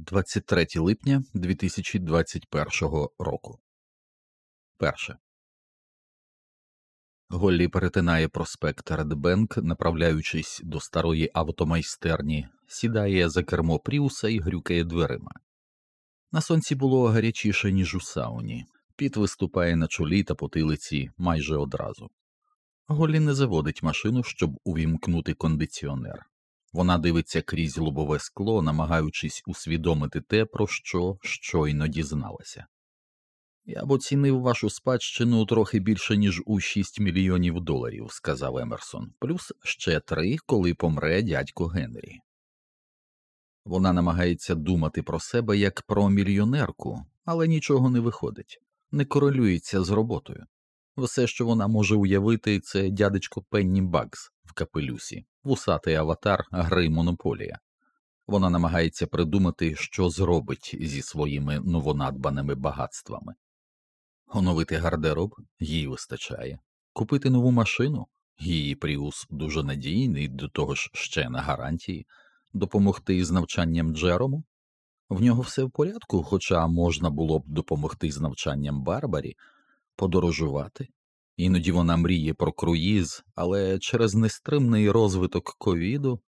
23 липня 2021 року. Перше. Голлі перетинає проспект Редбенк, направляючись до старої автомайстерні, сідає за кермо Пріуса і грюкає дверима. На сонці було гарячіше, ніж у сауні. Піт виступає на чолі та потилиці майже одразу. Голлі не заводить машину, щоб увімкнути кондиціонер. Вона дивиться крізь лобове скло, намагаючись усвідомити те, про що щойно дізналася. Я б оцінив вашу спадщину трохи більше, ніж у 6 мільйонів доларів, сказав Емерсон, плюс ще три, коли помре дядько Генрі. Вона намагається думати про себе як про мільйонерку, але нічого не виходить, не корелюється з роботою. Все, що вона може уявити, це дядечко Пенні Багс в капелюсі, вусатий аватар гри Монополія. Вона намагається придумати, що зробить зі своїми новонадбаними багатствами. Оновити гардероб їй вистачає, купити нову машину її Пріус дуже надійний, до того ж ще на гарантії, допомогти з навчанням Джерому. В нього все в порядку, хоча можна було б допомогти з навчанням Барбарі, подорожувати. Іноді вона мріє про круїз, але через нестримний розвиток ковіду.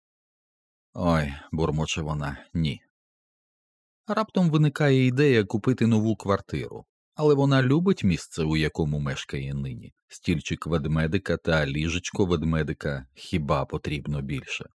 Ой, бурмоче вона, ні. Раптом виникає ідея купити нову квартиру, але вона любить місце, у якому мешкає нині, стільчик ведмедика та ліжечко ведмедика хіба потрібно більше.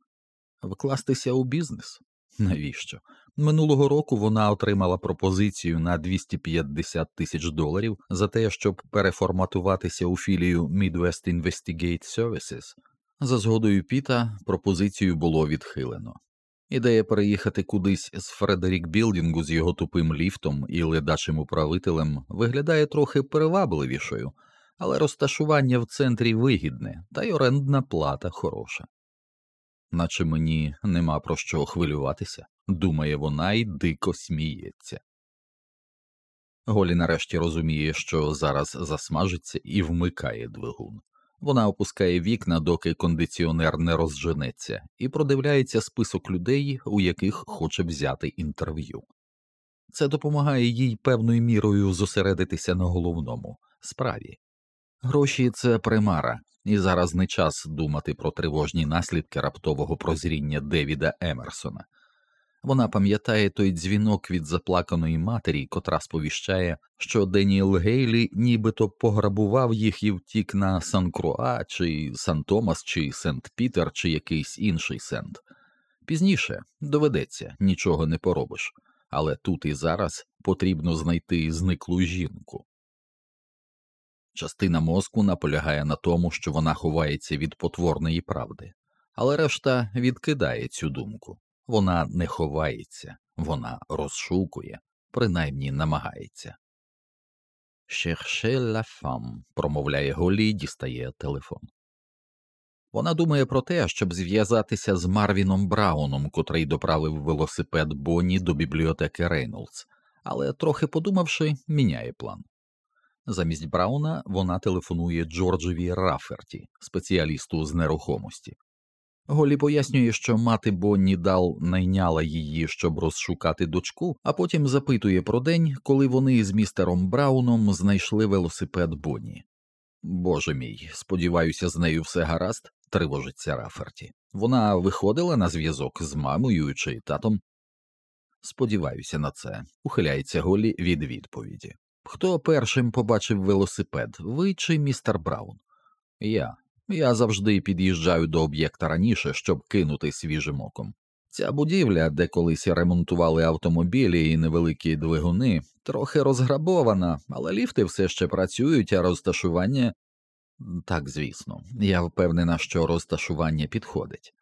Вкластися у бізнес? Навіщо? Минулого року вона отримала пропозицію на 250 тисяч доларів за те, щоб переформатуватися у філію Midwest Investigate Services. За згодою Піта пропозицію було відхилено. Ідея переїхати кудись з Фредерік Білдінгу з його тупим ліфтом і ледачим управителем виглядає трохи перевабливішою, але розташування в центрі вигідне, та й орендна плата хороша. Наче мені нема про що хвилюватися, думає вона і дико сміється. Голі нарешті розуміє, що зараз засмажиться і вмикає двигун. Вона опускає вікна, доки кондиціонер не розженеться, і продивляється список людей, у яких хоче взяти інтерв'ю. Це допомагає їй певною мірою зосередитися на головному справі. Гроші це примара, і зараз не час думати про тривожні наслідки раптового прозріння Девіда Емерсона. Вона пам'ятає той дзвінок від заплаканої матері, котра сповіщає, що Деніел Гейлі нібито пограбував їх і втік на Сан Круа, чи Сан Томас, чи Сент Пітер, чи якийсь інший Сент. Пізніше доведеться, нічого не поробиш, але тут і зараз потрібно знайти зниклу жінку. Частина мозку наполягає на тому, що вона ховається від потворної правди, але решта відкидає цю думку. Вона не ховається, вона розшукує, принаймні намагається. «Cherchez la femme», – промовляє Голі дістає телефон. Вона думає про те, щоб зв'язатися з Марвіном Брауном, котрий доправив велосипед Бонні до бібліотеки Рейнолдс, але, трохи подумавши, міняє план. Замість Брауна вона телефонує Джорджеві Раферті, спеціалісту з нерухомості. Голі пояснює, що мати Бонні Дал найняла її, щоб розшукати дочку, а потім запитує про день, коли вони з містером Брауном знайшли велосипед Бонні. Боже мій, сподіваюся, з нею все гаразд, тривожиться Раферті. Вона виходила на зв'язок з мамою чи татом. Сподіваюся на це, ухиляється Голі від відповіді. Хто першим побачив велосипед, ви чи містер Браун? Я. Я завжди під'їжджаю до об'єкта раніше, щоб кинути свіжим оком. Ця будівля, де колись ремонтували автомобілі і невеликі двигуни, трохи розграбована, але ліфти все ще працюють, а розташування. Так, звісно, я впевнена, що розташування підходить.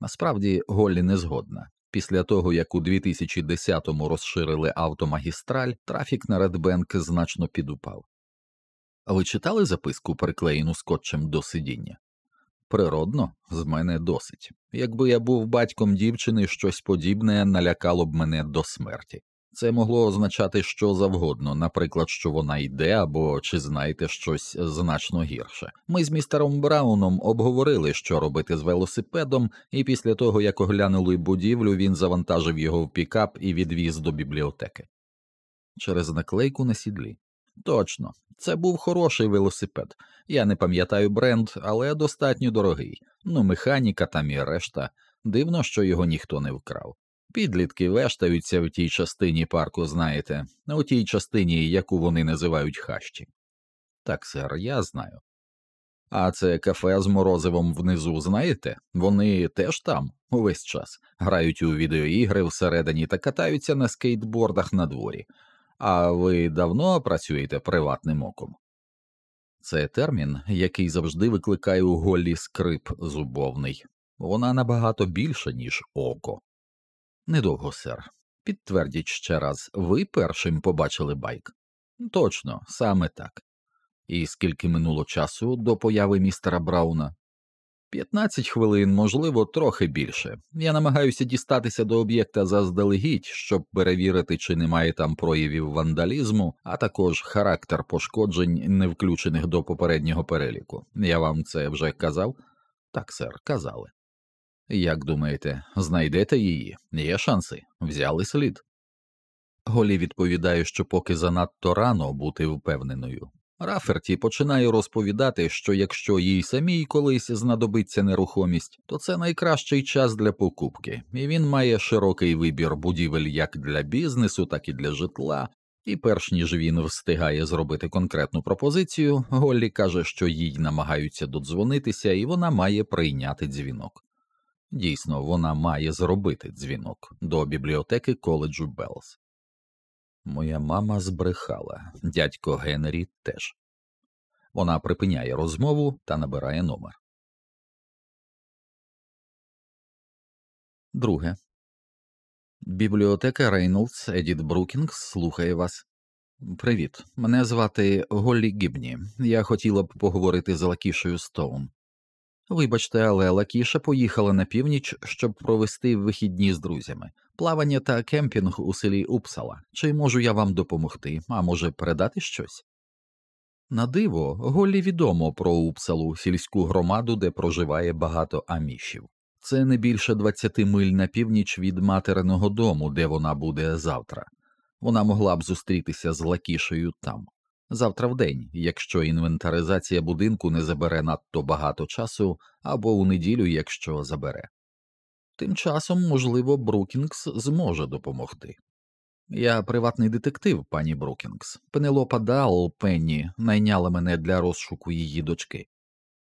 Насправді Голлі не згодна. Після того, як у 2010-му розширили автомагістраль, трафік на Редбенк значно підупав. Ви читали записку, приклеєну скотчем до сидіння? Природно, з мене досить. Якби я був батьком дівчини, щось подібне налякало б мене до смерті. Це могло означати що завгодно, наприклад, що вона йде або чи знаєте щось значно гірше. Ми з містером Брауном обговорили, що робити з велосипедом, і після того, як оглянули будівлю, він завантажив його в пікап і відвіз до бібліотеки. Через наклейку на сідлі. Точно, це був хороший велосипед. Я не пам'ятаю бренд, але достатньо дорогий. Ну, механіка там і решта. Дивно, що його ніхто не вкрав. Підлітки вештаються в тій частині парку, знаєте, у тій частині, яку вони називають хащі. Так, сер, я знаю. А це кафе з морозивом внизу, знаєте? Вони теж там увесь час грають у відеоігри всередині та катаються на скейтбордах на дворі. А ви давно працюєте приватним оком? Це термін, який завжди викликає у Голлі скрип зубовний. Вона набагато більша, ніж око. Недовго, сер. Підтвердіть ще раз, ви першим побачили байк? Точно, саме так. І скільки минуло часу до появи містера Брауна? П'ятнадцять хвилин, можливо, трохи більше. Я намагаюся дістатися до об'єкта заздалегідь, щоб перевірити, чи немає там проявів вандалізму, а також характер пошкоджень, не включених до попереднього переліку. Я вам це вже казав? Так, сер, казали. Як думаєте, знайдете її? Є шанси, взяли слід. Голі відповідає, що поки занадто рано бути впевненою. Раферті починає розповідати, що якщо їй самій колись знадобиться нерухомість, то це найкращий час для покупки, і він має широкий вибір будівель як для бізнесу, так і для житла. І перш ніж він встигає зробити конкретну пропозицію, Голлі каже, що їй намагаються додзвонитися, і вона має прийняти дзвінок. Дійсно, вона має зробити дзвінок до бібліотеки коледжу Белс. Моя мама збрехала, дядько Генрі теж. Вона припиняє розмову та набирає номер. Друге. Бібліотека Рейнолдс Едіт Брукінгс слухає вас. Привіт. Мене звати Голлі Гібні. Я хотіла б поговорити з Лакішею Стоун. Вибачте, але Лакіша поїхала на північ, щоб провести вихідні з друзями, плавання та кемпінг у селі Упсала. Чи можу я вам допомогти, а може передати щось? На диво, Голлі відомо про Упсалу, сільську громаду, де проживає багато амішів. Це не більше 20 миль на північ від материного дому, де вона буде завтра. Вона могла б зустрітися з Лакішею там завтра в день, якщо інвентаризація будинку не забере надто багато часу, або у неділю, якщо забере. Тим часом, можливо, Брукінгс зможе допомогти. Я приватний детектив, пані Брукінгс. Пенелопа Дал Пенні найняла мене для розшуку її дочки.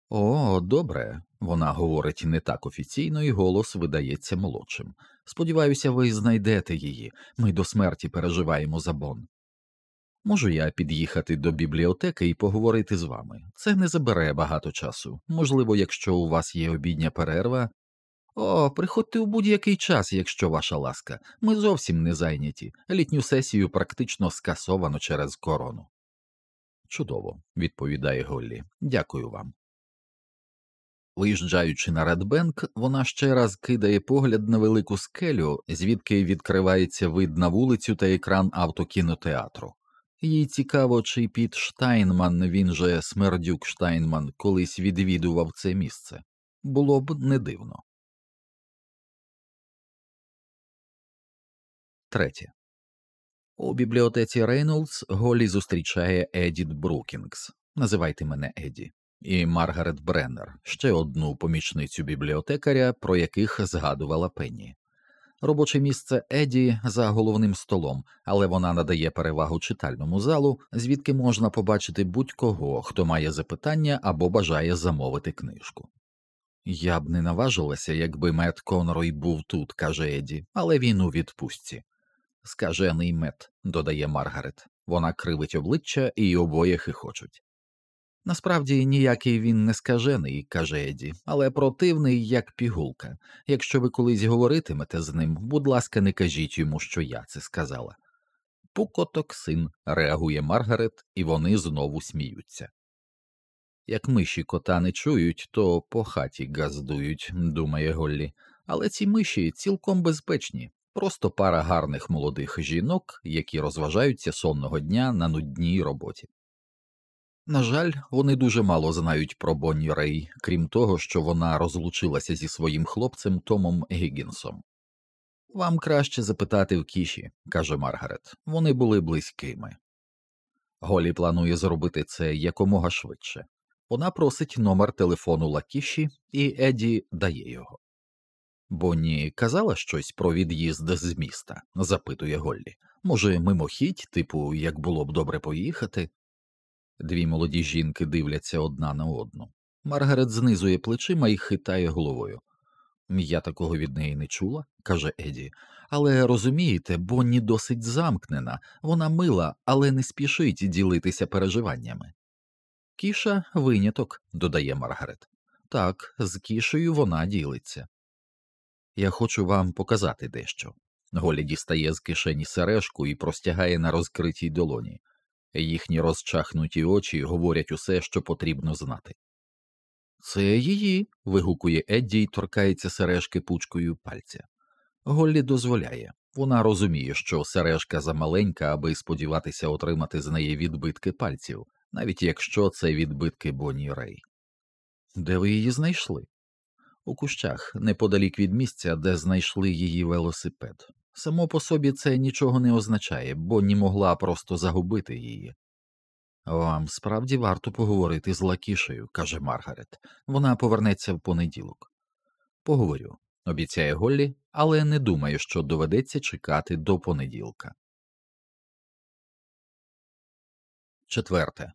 О, добре, вона говорить не так офіційно, і голос видається молодшим. Сподіваюся, ви знайдете її. Ми до смерті переживаємо за Бон. Можу я під'їхати до бібліотеки і поговорити з вами. Це не забере багато часу. Можливо, якщо у вас є обідня перерва. О, приходьте у будь-який час, якщо ваша ласка. Ми зовсім не зайняті. Літню сесію практично скасовано через корону. Чудово, відповідає Голлі. Дякую вам. Виїжджаючи на Редбенк, вона ще раз кидає погляд на велику скелю, звідки відкривається вид на вулицю та екран автокінотеатру. Їй цікаво, чи Піт Штайнман, він же Смердюк Штайнман, колись відвідував це місце. Було б не дивно. Третє. У бібліотеці Рейнолдс Голі зустрічає Едіт Брукінгс. Називайте мене Еді, і Маргарет Бреннер, ще одну помічницю бібліотекаря, про яких згадувала Пенні. Робоче місце Еді за головним столом, але вона надає перевагу читальному залу, звідки можна побачити будь-кого, хто має запитання або бажає замовити книжку. Я б не наважилася, якби Мет Конрой був тут, каже Еді, але він у відпустці. Скажений мет, додає Маргарет. Вона кривить обличчя і обоє хихочуть. Насправді ніякий він не скажений, каже Еді, але противний, як пігулка. Якщо ви колись говоритимете з ним, будь ласка, не кажіть йому, що я це сказала. Пукотоксин, реагує Маргарет, і вони знову сміються. Як миші кота не чують, то по хаті газдують, думає Голлі, але ці миші цілком безпечні. просто пара гарних молодих жінок, які розважаються сонного дня на нудній роботі. На жаль, вони дуже мало знають про Бонні Рей, крім того, що вона розлучилася зі своїм хлопцем Томом Гіггінсом. Вам краще запитати в кіші, каже Маргарет, вони були близькими. Голі планує зробити це якомога швидше. Вона просить номер телефону Лакіші, і Еді дає його. Бонні казала щось про від'їзд з міста? запитує Голлі. Може, мимохідь, типу, як було б добре поїхати? Дві молоді жінки дивляться одна на одну. Маргарет знизує плечима і хитає головою. Я такого від неї не чула, каже Еді, але розумієте, Бонні досить замкнена, вона мила, але не спішить ділитися переживаннями. Кіша виняток, додає Маргарет. Так, з кішею вона ділиться. Я хочу вам показати дещо. Голі дістає з кишені сережку і простягає на розкритій долоні. Їхні розчахнуті очі говорять усе, що потрібно знати. Це її. вигукує Едді і торкається сережки пучкою пальця. Голлі дозволяє. Вона розуміє, що сережка замаленька, аби сподіватися отримати з неї відбитки пальців, навіть якщо це відбитки Бонні Рей. Де ви її знайшли? У кущах, неподалік від місця, де знайшли її велосипед. Само по собі це нічого не означає, Бонні могла просто загубити її. Вам справді варто поговорити з Лакішею, каже Маргарет. Вона повернеться в понеділок. Поговорю, обіцяє Голлі, але не думаю, що доведеться чекати до понеділка. Четверте.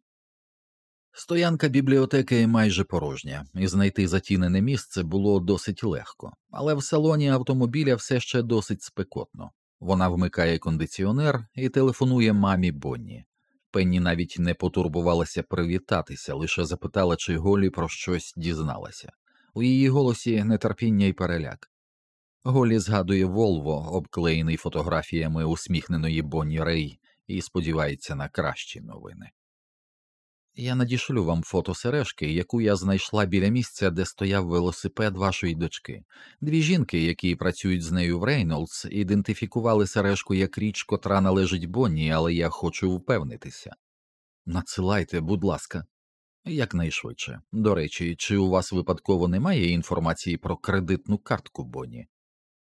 Стоянка бібліотеки майже порожня, і знайти затінене місце було досить легко, але в салоні автомобіля все ще досить спекотно. Вона вмикає кондиціонер і телефонує мамі Бонні. Пенні навіть не потурбувалася привітатися, лише запитала, чи Голі про щось дізналася. У її голосі нетерпіння й переляк. Голі згадує Волво, обклеєний фотографіями усміхненої Бонні Рей, і сподівається на кращі новини. Я надішлю вам фото сережки, яку я знайшла біля місця, де стояв велосипед вашої дочки. Дві жінки, які працюють з нею в Рейнолдс, ідентифікували сережку як річ, котра належить Бонні, але я хочу впевнитися. Надсилайте, будь ласка, якнайшвидше. До речі, чи у вас випадково немає інформації про кредитну картку Бонні?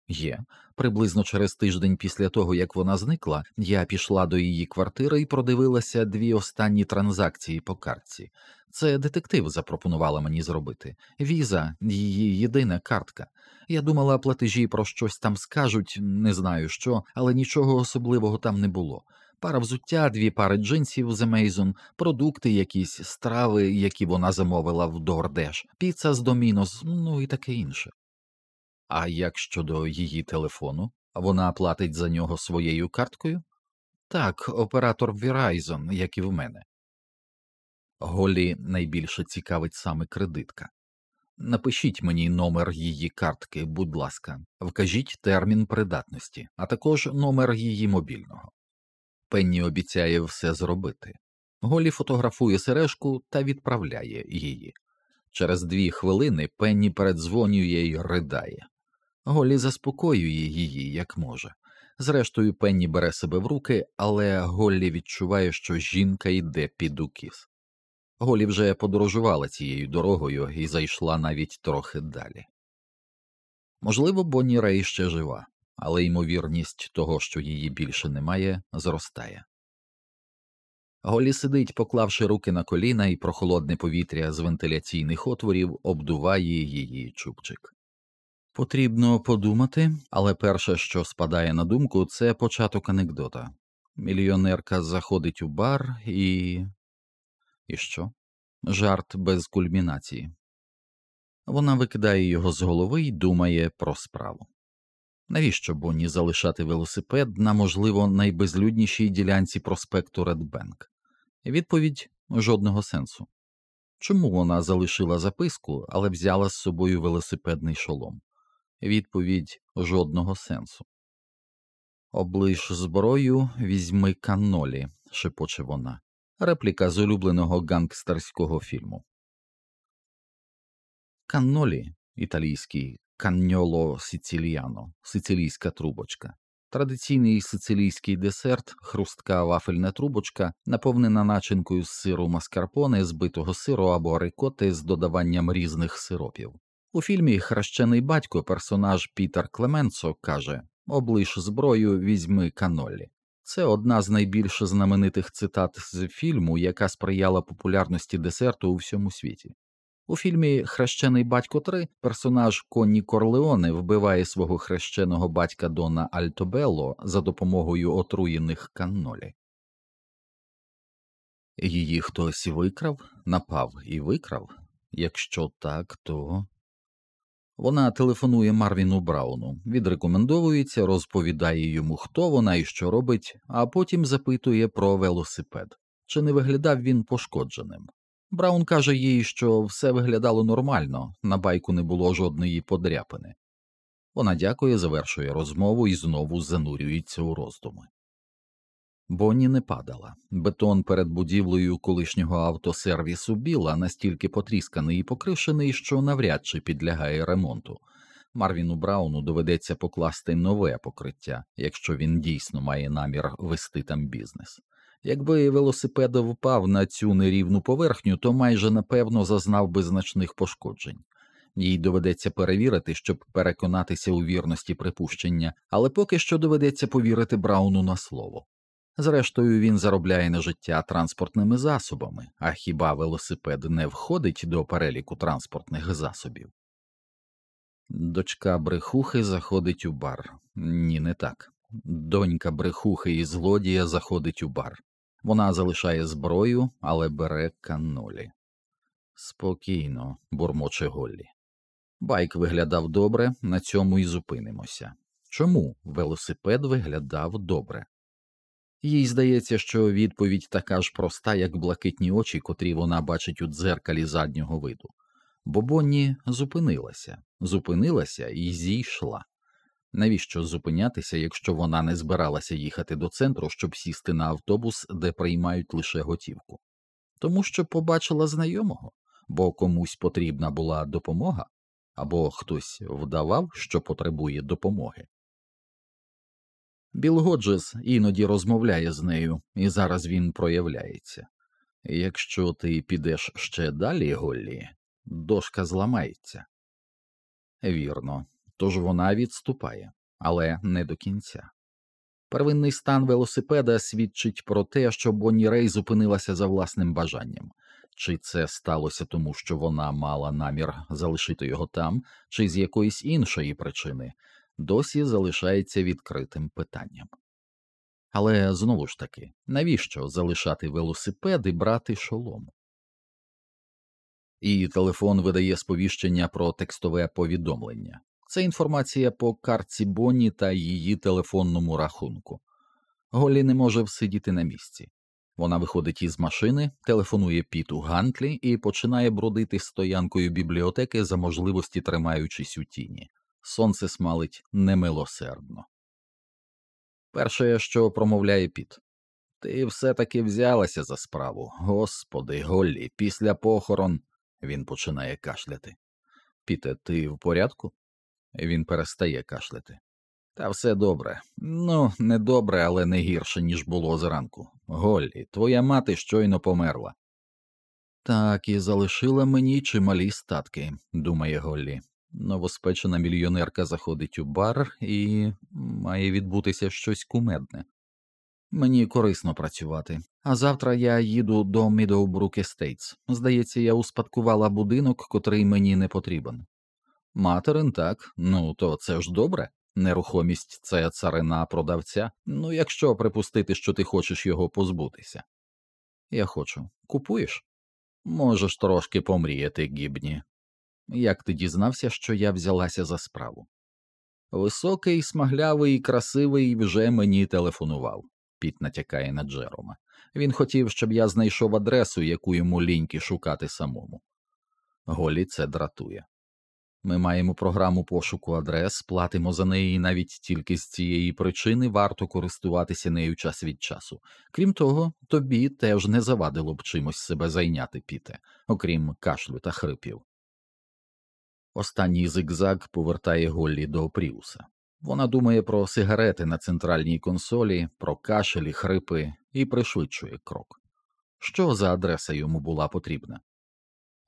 Є. Приблизно через тиждень після того, як вона зникла, я пішла до її квартири і продивилася дві останні транзакції по картці. Це детектив запропонувала мені зробити. Віза, її єдина картка. Я думала, платежі про щось там скажуть, не знаю що, але нічого особливого там не було. Пара взуття, дві пари джинсів з Amazon, продукти, якісь страви, які вона замовила в Дордеш, піца з Домінос, ну і таке інше. А як щодо її телефону, вона платить за нього своєю карткою? Так, оператор Verizon, як і в мене. Голі найбільше цікавить саме кредитка. Напишіть мені номер її картки, будь ласка, вкажіть термін придатності, а також номер її мобільного. Пенні обіцяє все зробити. Голі фотографує сережку та відправляє її. Через дві хвилини Пенні передзвонює й ридає. Голі заспокоює її, як може. Зрештою, Пенні бере себе в руки, але Голлі відчуває, що жінка йде під укіс. Голі вже подорожувала цією дорогою і зайшла навіть трохи далі. Можливо, Бонні Рей ще жива, але ймовірність того, що її більше немає, зростає. Голі сидить, поклавши руки на коліна, і прохолодне повітря з вентиляційних отворів обдуває її чубчик. Потрібно подумати, але перше, що спадає на думку, це початок анекдота. Мільйонерка заходить у бар і. І що? Жарт без кульмінації. Вона викидає його з голови і думає про справу. Навіщо Бонні залишати велосипед на, можливо, найбезлюднішій ділянці проспекту Редбенк? Відповідь жодного сенсу. Чому вона залишила записку, але взяла з собою велосипедний шолом? Відповідь жодного сенсу. Оближ зброю, візьми каннолі, шепоче вона. Репліка з улюбленого гангстерського фільму. Каннолі італійський канньоло сициліано, сицилійська трубочка, Традиційний сицилійський десерт, хрустка вафельна трубочка, наповнена начинкою з сиру маскарпоне, збитого сиру або рикоти з додаванням різних сиропів. У фільмі Хрещений батько персонаж Пітер Клеменцо каже Облиш зброю, візьми канолі. Це одна з найбільш знаменитих цитат з фільму, яка сприяла популярності десерту у всьому світі. У фільмі Хрещений батько 3 персонаж Конні Корлеоне вбиває свого хрещеного батька Дона Альтобелло за допомогою отруєних каннолі. Її хтось викрав, напав і викрав. Якщо так, то вона телефонує Марвіну Брауну, відрекомендовується, розповідає йому, хто вона і що робить, а потім запитує про велосипед. Чи не виглядав він пошкодженим? Браун каже їй, що все виглядало нормально, на байку не було жодної подряпини. Вона дякує, завершує розмову і знову занурюється у роздуми. Бонні не падала. Бетон перед будівлею колишнього автосервісу Біла настільки потрісканий і покришений, що навряд чи підлягає ремонту. Марвіну Брауну доведеться покласти нове покриття, якщо він дійсно має намір вести там бізнес. Якби велосипед впав на цю нерівну поверхню, то майже напевно зазнав би значних пошкоджень. Їй доведеться перевірити, щоб переконатися у вірності припущення, але поки що доведеться повірити Брауну на слово. Зрештою, він заробляє на життя транспортними засобами, а хіба велосипед не входить до переліку транспортних засобів? Дочка брехухи заходить у бар. Ні, не так. Донька брехухи і злодія заходить у бар. Вона залишає зброю, але бере канолі. Спокійно, бурмоче Голлі. Байк виглядав добре, на цьому і зупинимося. Чому велосипед виглядав добре? Їй здається, що відповідь така ж проста, як блакитні очі, котрі вона бачить у дзеркалі заднього виду. Бо Бонні зупинилася, зупинилася і зійшла. Навіщо зупинятися, якщо вона не збиралася їхати до центру, щоб сісти на автобус, де приймають лише готівку? Тому що побачила знайомого, бо комусь потрібна була допомога, або хтось вдавав, що потребує допомоги. Біл Годжес іноді розмовляє з нею, і зараз він проявляється. Якщо ти підеш ще далі, Голлі, дошка зламається. Вірно, тож вона відступає, але не до кінця. Первинний стан велосипеда свідчить про те, що Бонні Рей зупинилася за власним бажанням. Чи це сталося тому, що вона мала намір залишити його там, чи з якоїсь іншої причини, досі залишається відкритим питанням. Але знову ж таки, навіщо залишати велосипед і брати шолом? І телефон видає сповіщення про текстове повідомлення. Це інформація по картці Бонні та її телефонному рахунку. Голі не може всидіти на місці. Вона виходить із машини, телефонує Піту Гантлі і починає бродити стоянкою бібліотеки за можливості тримаючись у тіні. Сонце смалить немилосердно. Перше, що промовляє Піт, ти все таки взялася за справу. Господи, Голлі, після похорон. Він починає кашляти. Піте, ти в порядку? Він перестає кашляти. Та все добре. Ну, не добре, але не гірше, ніж було зранку. Голлі, твоя мати щойно померла. Так і залишила мені чималі статки, думає Голлі. Новоспечена мільйонерка заходить у бар і має відбутися щось кумедне. Мені корисно працювати, а завтра я їду до Мідоубрук Естейтс. Здається, я успадкувала будинок, котрий мені не потрібен. Материн так, ну то це ж добре. Нерухомість це царина продавця. Ну, якщо припустити, що ти хочеш його позбутися. Я хочу. Купуєш? Можеш трошки помріяти, гібні. Як ти дізнався, що я взялася за справу? Високий, смаглявий, красивий вже мені телефонував, Піт натякає на Джерома. Він хотів, щоб я знайшов адресу, яку йому ліньки шукати самому. Голі це дратує. Ми маємо програму пошуку адрес, платимо за неї і навіть тільки з цієї причини варто користуватися нею час від часу. Крім того, тобі теж не завадило б чимось себе зайняти, піте, окрім кашлю та хрипів. Останній зигзаг повертає Голлі до Пріуса. Вона думає про сигарети на центральній консолі, про кашелі, хрипи і пришвидшує крок. Що за адреса йому була потрібна?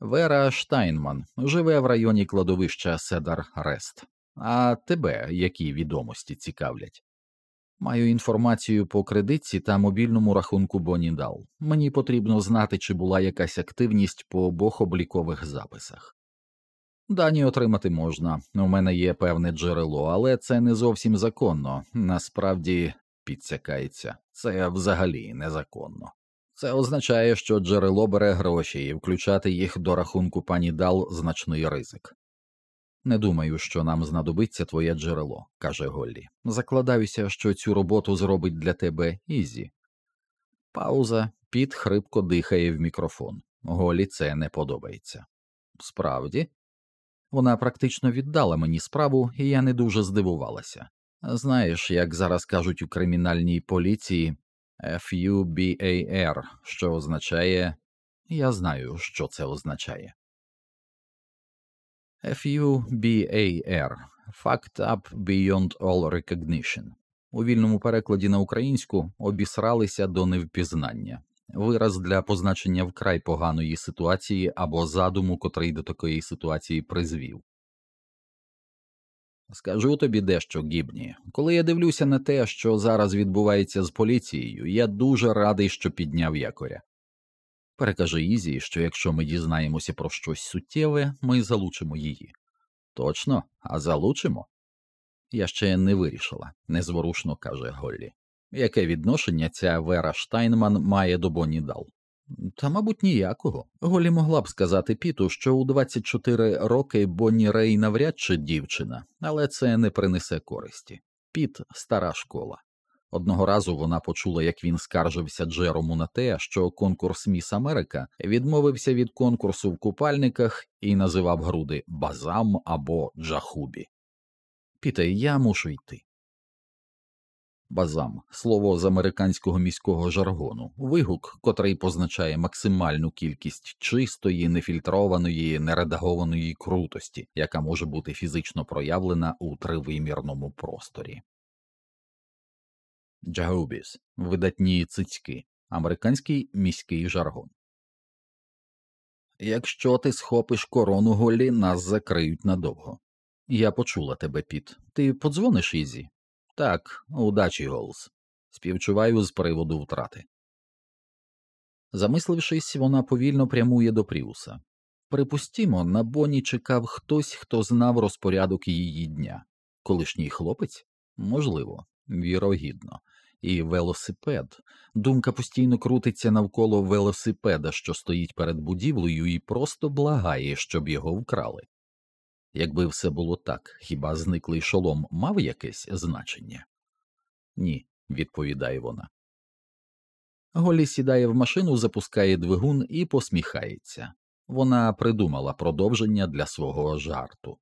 Вера Штайнман живе в районі кладовища Седар Рест. А тебе які відомості цікавлять? Маю інформацію по кредитці та мобільному рахунку Бонідал. Мені потрібно знати, чи була якась активність по обох облікових записах. Дані отримати можна. У мене є певне джерело, але це не зовсім законно. Насправді підсякається. Це взагалі незаконно. Це означає, що джерело бере гроші і включати їх до рахунку пані Дал значний ризик. Не думаю, що нам знадобиться твоє джерело, каже Голлі. Закладаюся, що цю роботу зробить для тебе Ізі. Пауза, піт хрипко дихає в мікрофон. Голі це не подобається. Справді, вона практично віддала мені справу, і я не дуже здивувалася. Знаєш, як зараз кажуть у кримінальній поліції FUBAR, що означає я знаю, що це означає. FUBAR Fact Up Beyond All Recognition. У вільному перекладі на українську обісралися до невпізнання, вираз для позначення вкрай поганої ситуації або задуму, котрий до такої ситуації призвів. Скажу тобі дещо, Гібні. Коли я дивлюся на те, що зараз відбувається з поліцією, я дуже радий, що підняв якоря. Перекажи Ізі, що якщо ми дізнаємося про щось суттєве, ми залучимо її. Точно, а залучимо? Я ще не вирішила, незворушно каже Голлі. Яке відношення ця Вера Штайнман має до Бонні Дал? Та, мабуть, ніякого. Голі могла б сказати Піту, що у 24 роки Бонні Рей навряд чи дівчина, але це не принесе користі. Піт стара школа. Одного разу вона почула, як він скаржився Джерому на те, що конкурс Міс Америка відмовився від конкурсу в купальниках і називав груди Базам або Джахубі. Піте, я мушу йти. Базам слово з американського міського жаргону, вигук, котрий позначає максимальну кількість чистої, нефільтрованої, нередагованої крутості, яка може бути фізично проявлена у тривимірному просторі. Jahoobies видатні цицьки, американський міський жаргон. Якщо ти схопиш корону Голлі, нас закриють надовго. Я почула тебе, Піт. Ти подзвониш Ізі? Так, удачі, Голс. Співчуваю з приводу втрати. Замислившись, вона повільно прямує до Пріуса. Припустімо, на Боні чекав хтось, хто знав розпорядок її дня. Колишній хлопець? Можливо, вірогідно. І велосипед. Думка постійно крутиться навколо велосипеда, що стоїть перед будівлею, і просто благає, щоб його вкрали. Якби все було так, хіба зниклий шолом мав якесь значення? Ні, відповідає вона. Голі сідає в машину, запускає двигун і посміхається. Вона придумала продовження для свого жарту.